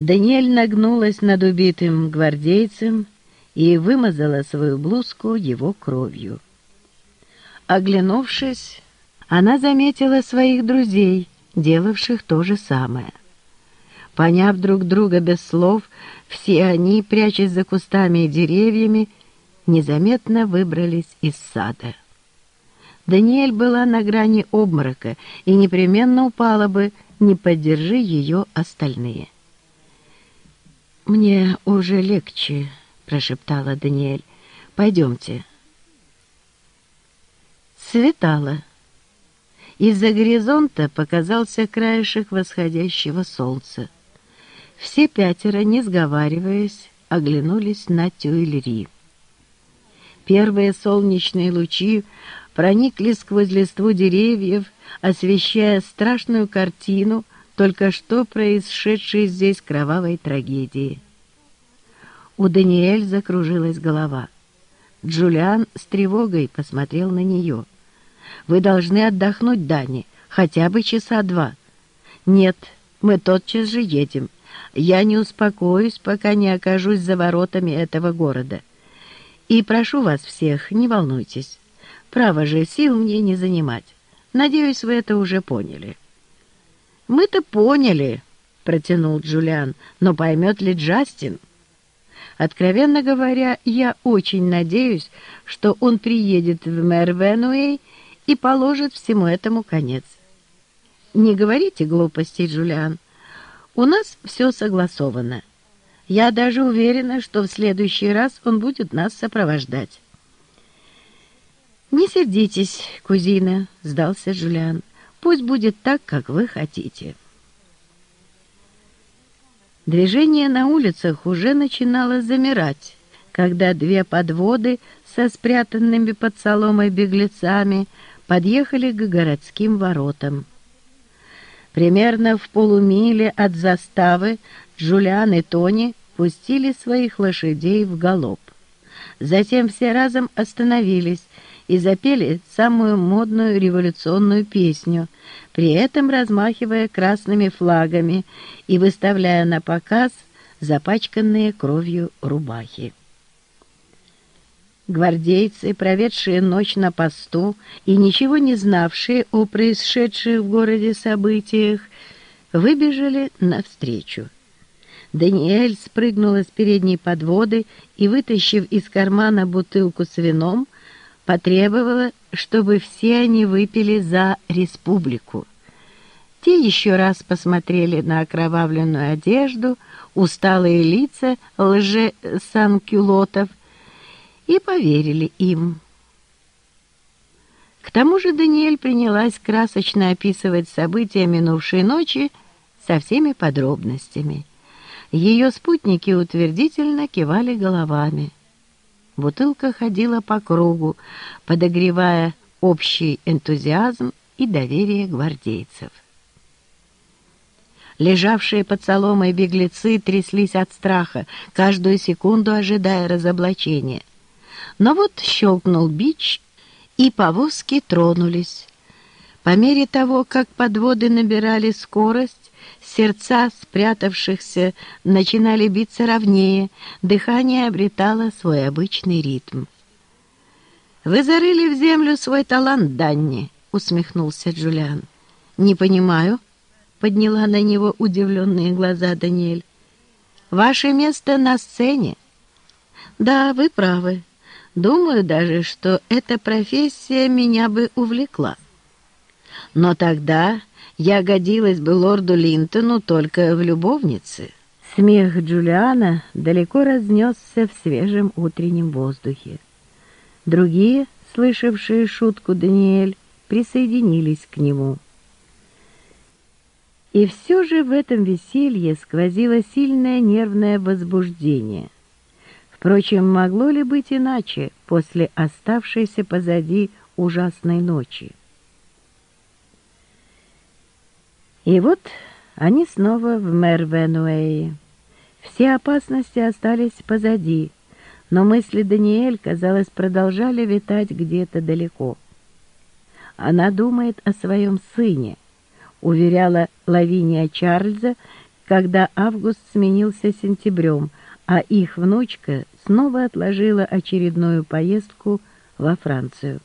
Даниэль нагнулась над убитым гвардейцем и вымазала свою блузку его кровью. Оглянувшись, она заметила своих друзей, делавших то же самое. Поняв друг друга без слов, все они, прячась за кустами и деревьями, незаметно выбрались из сада. Даниэль была на грани обморока и непременно упала бы, не поддержи ее остальные. «Мне уже легче», — прошептала Даниэль. «Пойдемте». Светало. Из-за горизонта показался краешек восходящего солнца. Все пятеро, не сговариваясь, оглянулись на Тюильри. Первые солнечные лучи проникли сквозь листву деревьев, освещая страшную картину — только что происшедшей здесь кровавой трагедии. У Даниэль закружилась голова. Джулиан с тревогой посмотрел на нее. «Вы должны отдохнуть, Дани, хотя бы часа два». «Нет, мы тотчас же едем. Я не успокоюсь, пока не окажусь за воротами этого города. И прошу вас всех, не волнуйтесь. Право же, сил мне не занимать. Надеюсь, вы это уже поняли». «Мы-то поняли», — протянул Джулиан, «но поймет ли Джастин?» Откровенно говоря, я очень надеюсь, что он приедет в Мервенуэй и положит всему этому конец. Не говорите глупостей, Джулиан. У нас все согласовано. Я даже уверена, что в следующий раз он будет нас сопровождать. «Не сердитесь, кузина», — сдался Джулиан. Пусть будет так, как вы хотите. Движение на улицах уже начинало замирать, когда две подводы со спрятанными под соломой беглецами подъехали к городским воротам. Примерно в полумиле от заставы Джулиан и Тони пустили своих лошадей в галоп. Затем все разом остановились и запели самую модную революционную песню, при этом размахивая красными флагами и выставляя на показ запачканные кровью рубахи. Гвардейцы, проведшие ночь на посту и ничего не знавшие о происшедших в городе событиях, выбежали навстречу. Даниэль спрыгнула с передней подводы и, вытащив из кармана бутылку с вином, потребовала, чтобы все они выпили за республику. Те еще раз посмотрели на окровавленную одежду, усталые лица лже-санкюлотов и поверили им. К тому же Даниэль принялась красочно описывать события минувшей ночи со всеми подробностями. Ее спутники утвердительно кивали головами. Бутылка ходила по кругу, подогревая общий энтузиазм и доверие гвардейцев. Лежавшие под соломой беглецы тряслись от страха, каждую секунду ожидая разоблачения. Но вот щелкнул бич, и повозки тронулись. По мере того, как подводы набирали скорость, Сердца спрятавшихся начинали биться ровнее, дыхание обретало свой обычный ритм. «Вы зарыли в землю свой талант, Данни», — усмехнулся Джулиан. «Не понимаю», — подняла на него удивленные глаза Даниэль. «Ваше место на сцене». «Да, вы правы. Думаю даже, что эта профессия меня бы увлекла. Но тогда я годилась бы лорду Линтону только в любовнице. Смех Джулиана далеко разнесся в свежем утреннем воздухе. Другие, слышавшие шутку Даниэль, присоединились к нему. И все же в этом веселье сквозило сильное нервное возбуждение. Впрочем, могло ли быть иначе после оставшейся позади ужасной ночи? И вот они снова в Мервенуэе. Все опасности остались позади, но мысли Даниэль, казалось, продолжали витать где-то далеко. Она думает о своем сыне, уверяла Лавиния Чарльза, когда август сменился сентябрем, а их внучка снова отложила очередную поездку во Францию.